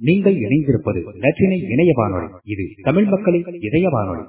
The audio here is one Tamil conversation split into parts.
நீங்கள் இணைந்திருப்பது நற்றினை இணைய வானொலி இது தமிழ் மக்களின் இதய வானொலி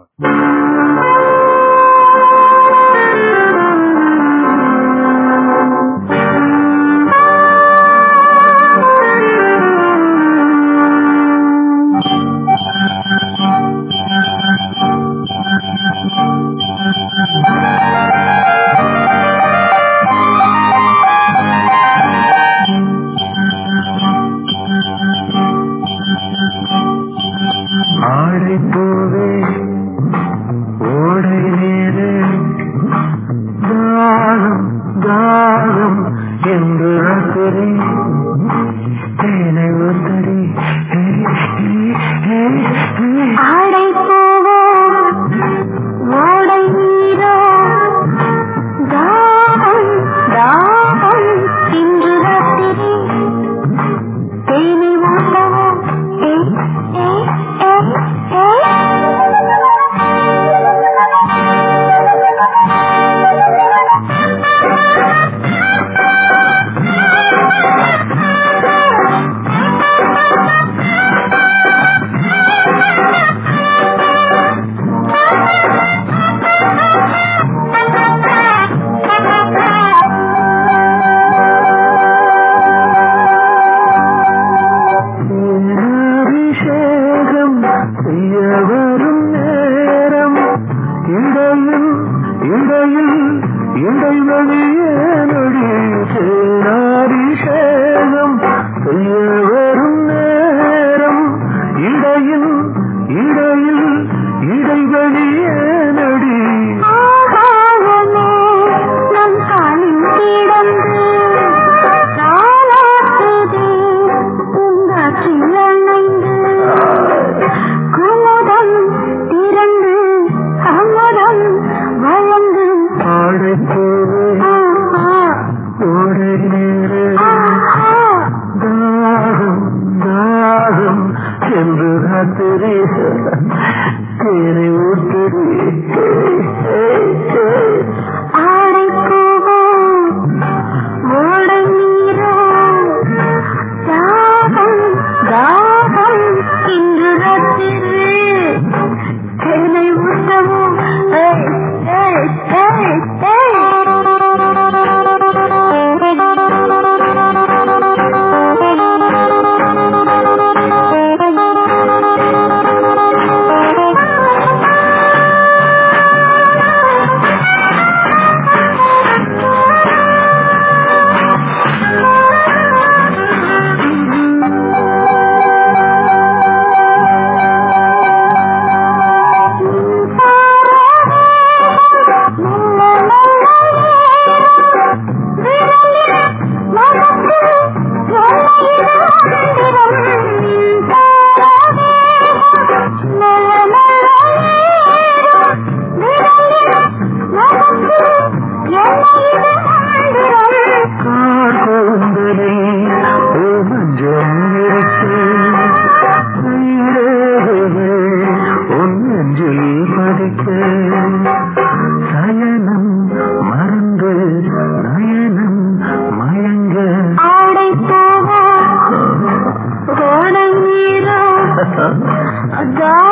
God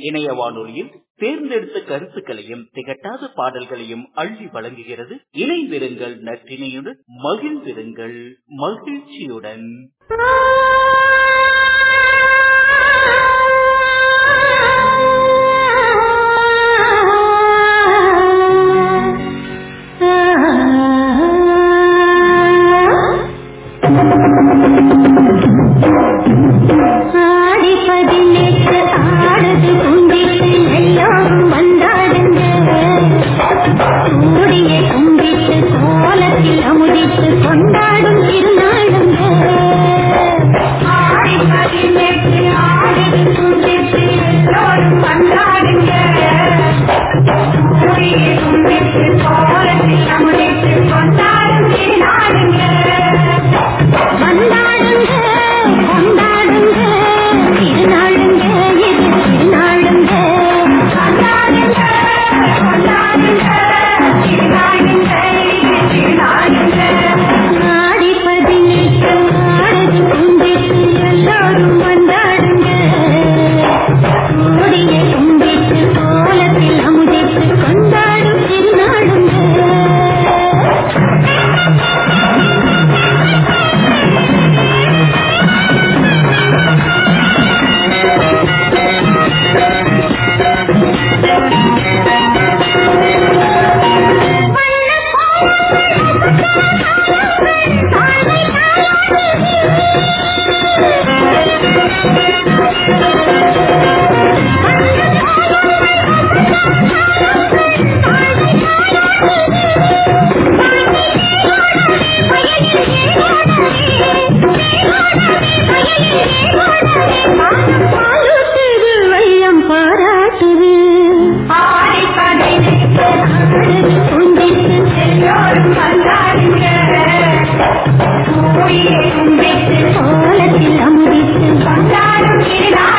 இணைய வானொலியில் தேர்ந்தெடுத்த கருத்துக்களையும் திகட்டாத பாடல்களையும் அள்ளி வழங்குகிறது. இணைந்திருங்கள் நற்றினையுடன் மகிழ்ந்திருங்கள் மகிழ்ச்சியுடன்.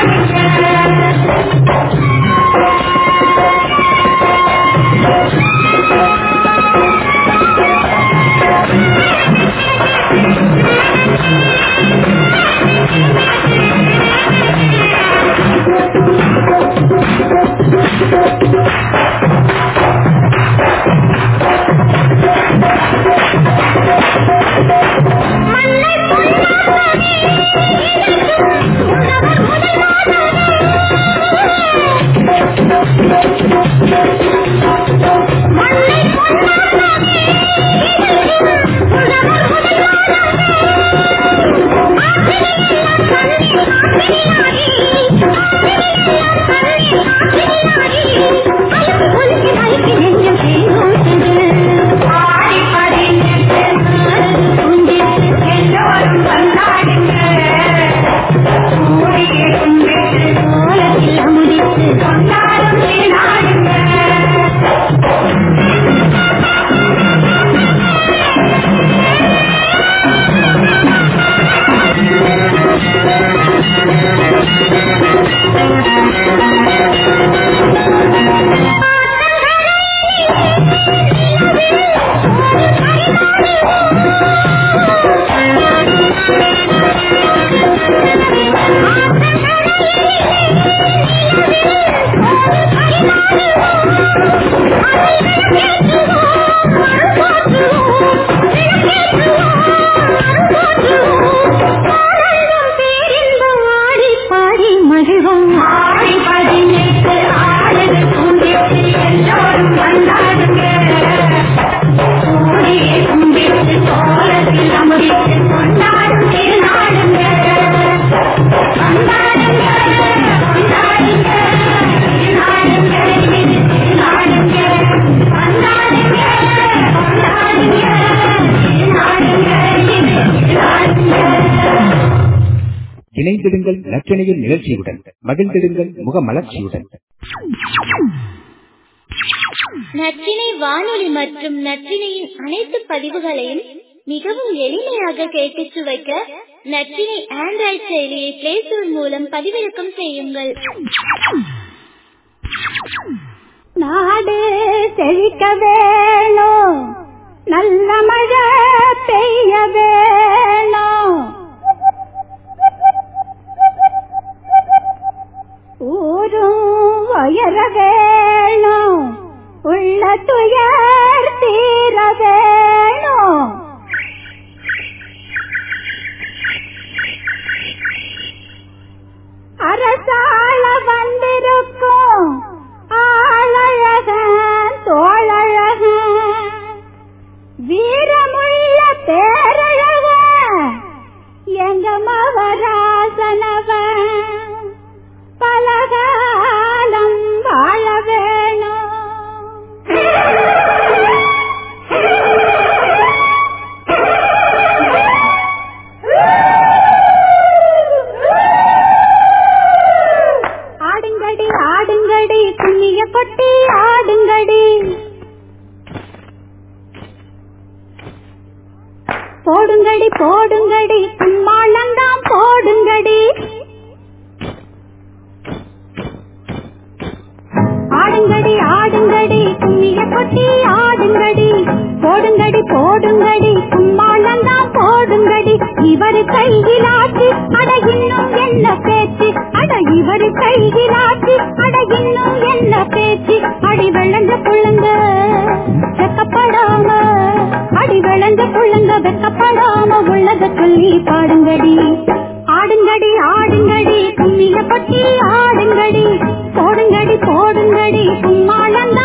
Thank you. நற்றினையின் நிகழ்ச்சியுடன் மகிழ்ந்திடுங்கள் முகமலர்ச்சியுடன். நற்றினை வானொலி மற்றும் நற்றினையின் அனைத்து பதிவுகளையும் மிகவும் எளிமையாக கேட்டு சுவைக்க நற்றினை ஆண்ட்ராய்ட் செயலியை பிளே ஸ்டோர் மூலம் பதிவிறக்கம் செய்யுங்கள். நாடு செழிக்க வேணும் நல்ல மழை பெய்ய வேணும். ஊரும் உயர உள்ள துயர் போட்டி ஆடுங்கடி போடுங்கடி போடுங்கடி கும்மாளந்தான் போடுங்கடி. இவரு கையிலாச்சு அட இன்னும் என்ன பேச்சு? அட இவரு கையிலாச்சு அட இன்னும் என்ன பேச்சு? அடி விளங்க புள்ளுங்க வெக்கப்படாம. அடி விளங்க புள்ளுங்க வெக்கப்படாம உள்ளத சொல்லி பாடுங்கடி. ஆடுங்கடி ஆடுங்கடி கும்மிய கொட்டி ஆடுங்கடி. போடுங்கடி போடுங்கடி கும்மாளந்தான்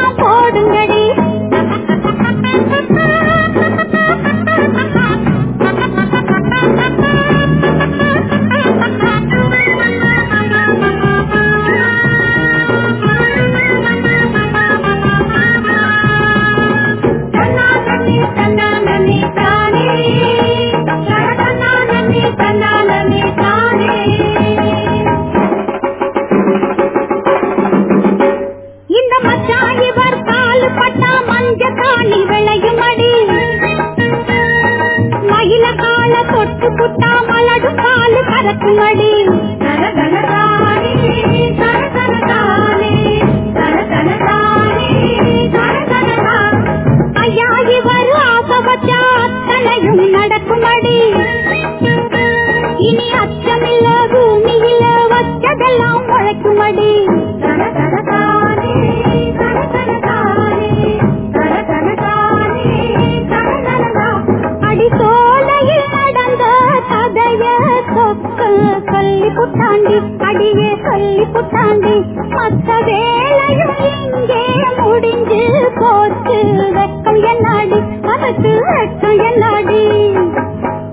வெக்கம் என்னாடி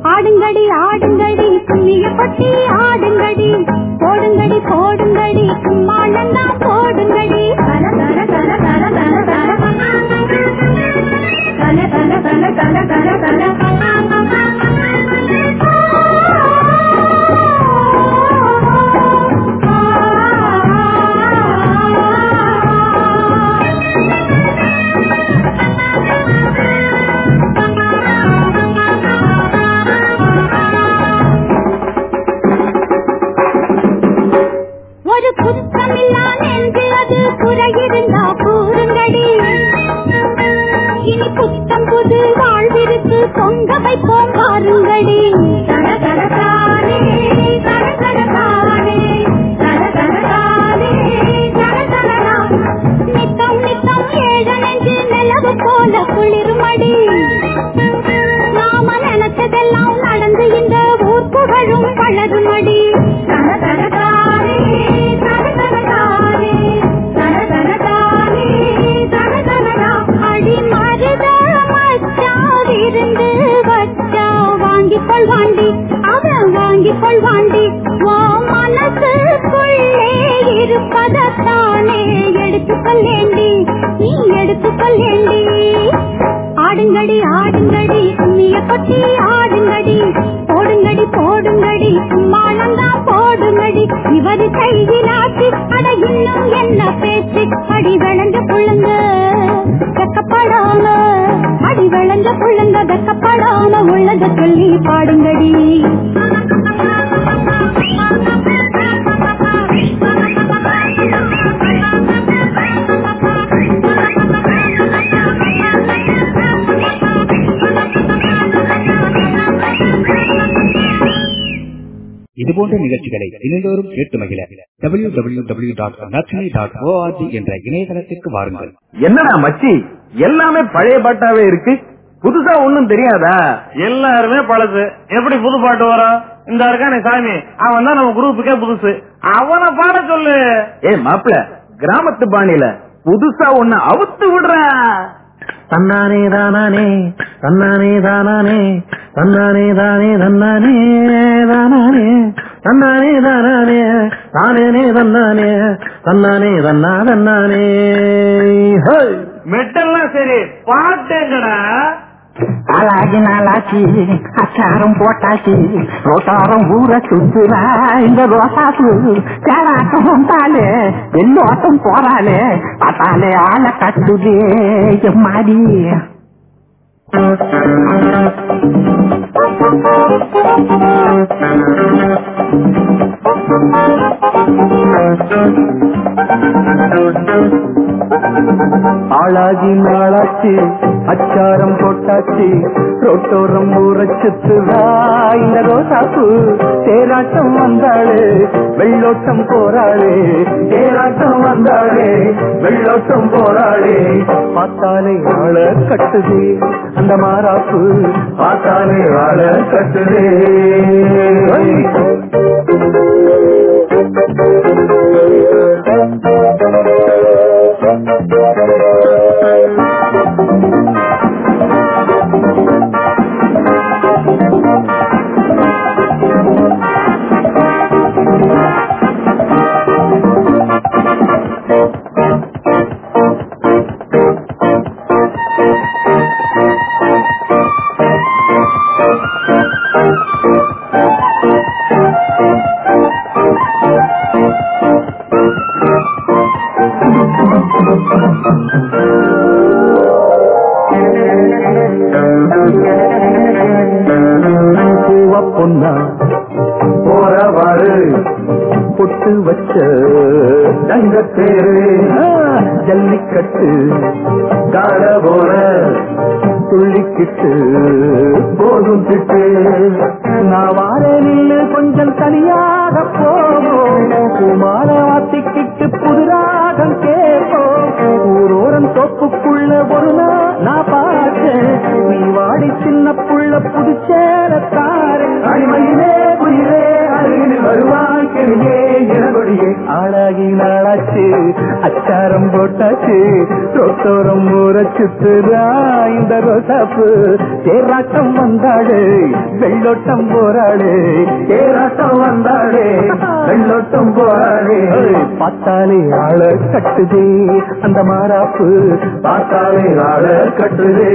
ஆடுங்கடி ஆடுங்கடி கும்மிய பட்டி ஆடுங்கடி போடுங்கடி போடுங்கடி கும்மாளந்தான் போடுங்கடி தல தல தல தல தல தல தல தல தல தல தல இதுபோன்ற நிகழ்ச்சிகளை தினந்தோறும் கேட்டு மகிழ. W W W dot Natrinai dot O R G என்ற இணையதளத்திற்கு வாருங்கள். என்னடா மச்சி? எல்லாமே பழைய பாட்டாவே இருக்கு. புதுசா ஒண்ணும் தெரியாதா? எல்லாருமே பழசு. எப்படி புது பாட்டு வரும் இந்த இருக்கானே சாமி. அவன் தான் நம்ம குரூப்புக்கே புதுசு. அவனை பாட சொல்லு. ஏ மாப்பிள கிராமத்து பாணியில புதுசா ஒண்ணு அவுத்து விடுற. தன்னானே தானானே தன்னானே தானானே தன்னானே தானே தன்னானே தானானே தன்னானே தானானே தானேனே தன்னானே தன்னானே தன்னா தன்னானே. மெட்டெல்லாம் சரி பாட்டுங்கடா அழகி நாளாச்சு அச்சாரம் போட்டாச்சி ரோட்டாரம் ஊற சுத்துறா இந்த ரோசாசு கேளாட்டம் வந்தாலே எல்லோட்டம் போறாளே பார்த்தாலே ஆளை கட்டுதே எம்மாடி. ஆளாகி நாளாச்சு அச்சாரம் போட்டாச்சு ரோட்டோரம் ஊற இந்த ரோசாப்பு தேராட்டம் வந்தாளு வெள்ளோட்டம் போறாளே. தேராட்டம் வந்தாளே வெள்ளோட்டம் போறாளே. பார்த்தாலே ஆள கட்டுதே அந்த மாறாப்பு. பார்த்தாலே ஆள கட்டுதே. அச்சாரம் போட்டாச்சு. ரொட்டோரம் ஊரச்சுத்துரா இந்த ரோசாப்பு. தேராட்டம் வந்தாடு வெள்ளோட்டம் போராடு தேராட்டம் வந்தாடு வெள்ளோட்டம் போராடு பார்த்தாலே ஆள கட்டுதே அந்த மாறாப்பு. பார்த்தாலே ஆள கட்டுதே.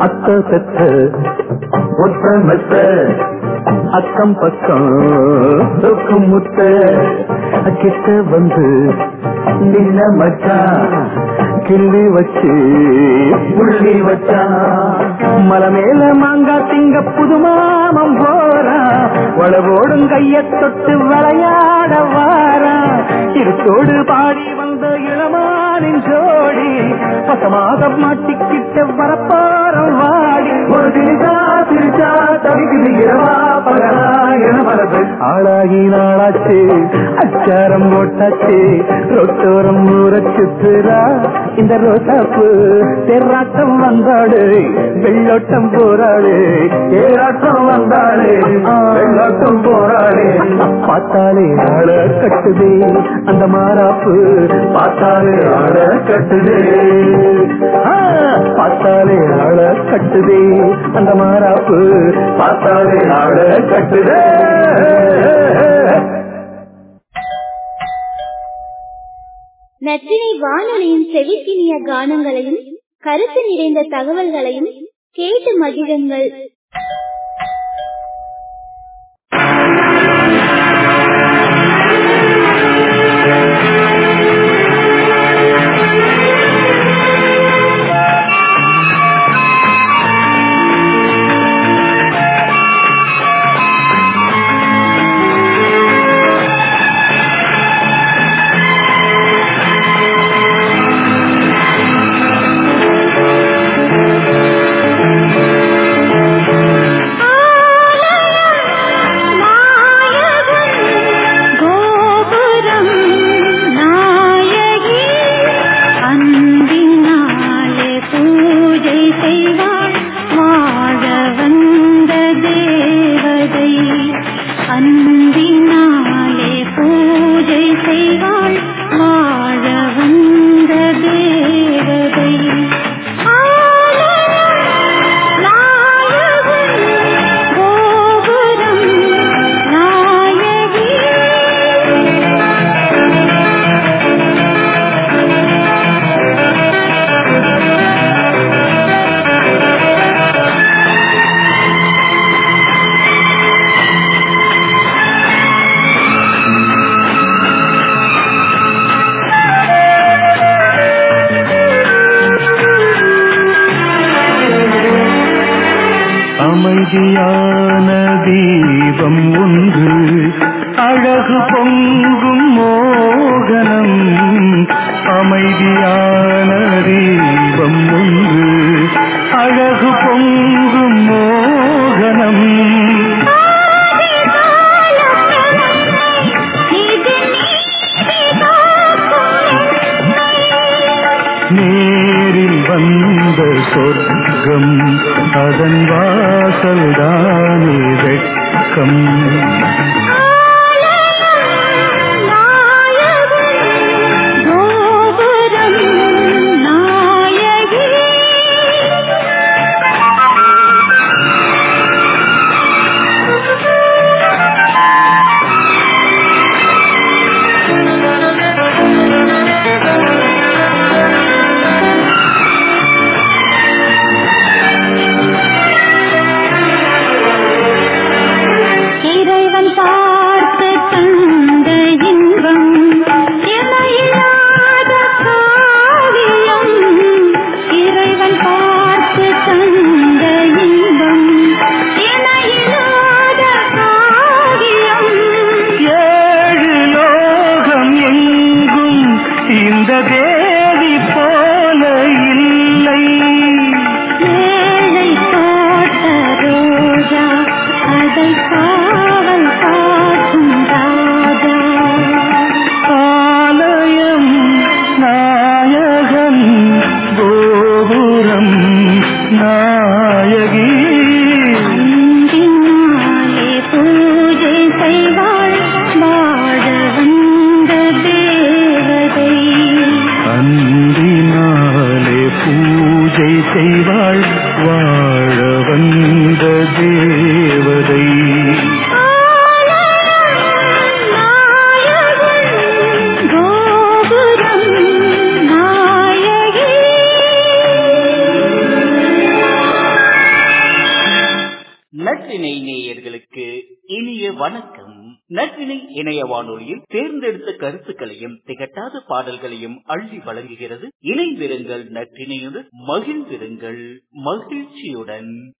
அத்த பெத்த ஒற்ற மெத்த அக்கம் பக்கம் சொக்கும் முத்த கிட்ட வந்து நின்ன மச்சா கிள்ளி வச்சு புள்ளி வச்சா. மலை மேல மாங்கா திங்க புது மாமம் போறா வளவோடும் கைய தொட்டு விளையாட வாரா இருத்தோடு பாடி வந்த இளமானின் ஜோ பசமாக மாட்டிக்கிட்ட வரப்பாரம் வாடி. ஒரு திரிசா திரிசா தவிக்குது இரவா பகலா என மரபு ஆளாகி நாளாச்சு அச்சாரம் போட்டாச்சு ரொட்டோரம் ஊற சுத்துரா இந்த ரோசாப்பு தெராட்டம் வந்தாடு வெள்ளோட்டம் போராடு ஏராட்டம் வந்தாடு வெள்ளோட்டம் போராடு பார்த்தாலே ஆள கட்டுதே அந்த மாறாப்பு பார்த்தாலே ஆள கட்டுதே. பார்த்தாலே ஆள கட்டுதே அந்த மாறாப்பு பார்த்தாலே ஆள கட்டுதே. நற்றினை வானொலியின் செவிக்கினிய கானங்களையும் கருத்து நிறைந்த தகவல்களையும் கேட்டு மகிழுங்கள். அமைதியான தீபம் ஒன்று அழகு பொங்கும் மோகனம் அமைதியான கருத்துக்களையும் திகட்டாத பாடல்களையும் அள்ளி வழங்குகிறது. இணைந்திருங்கள் நற்றினையுடன் மகிழ்ந்திருங்கள். மகிழ்ச்சியுடன்.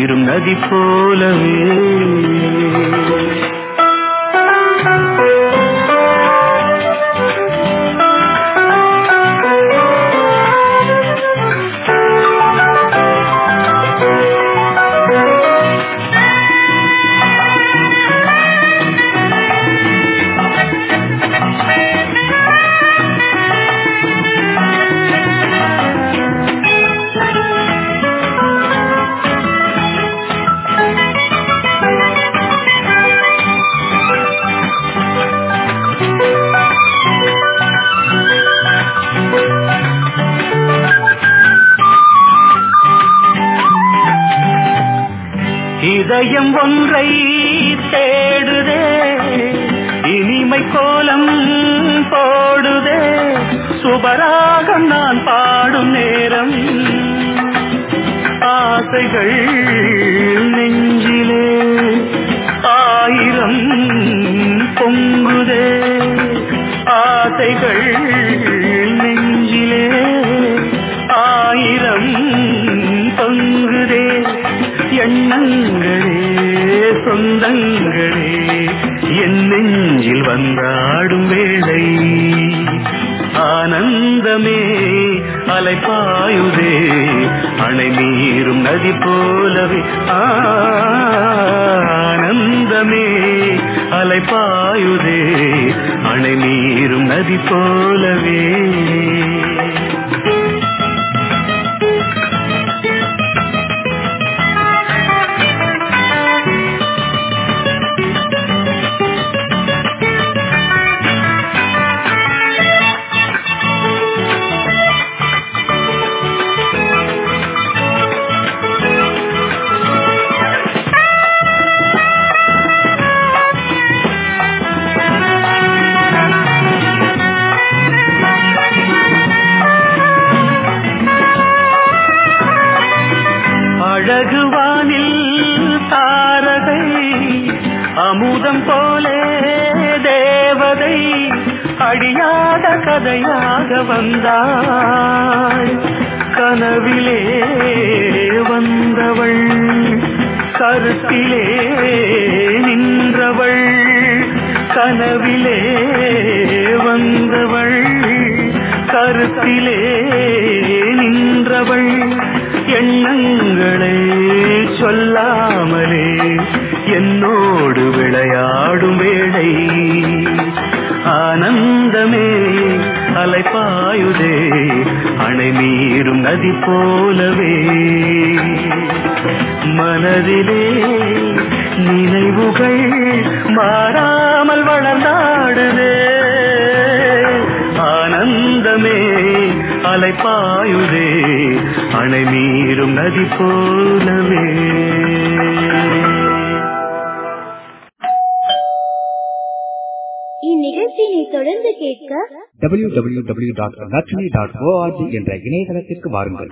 நீரும் நதி போலவே. பாடும் ஆசைகள் நெஞ்சிலே ஆயிரம் பொங்குதே. ஆசைகள் அலைப்பாயுதே அணை நீரும் நதி போலவே ஆனந்தமே. அலை பாயுதே அணை நீரும் நதி போலவே. வேளை ஆனந்தமே அலைப்பாயுதே அணை நீரும் நதி போலவே. மனதிலே நினைவுகள் மாறாமல் வளர்ந்தாடுதே. ஆனந்தமே அலைப்பாயுதே அணை நீரும் நதி போலவே. நற்றினை தொடர்ந்து கேட்க W W W dot Natrinai dot O R G என்ற இணையதளத்திற்கு வாருங்கள்.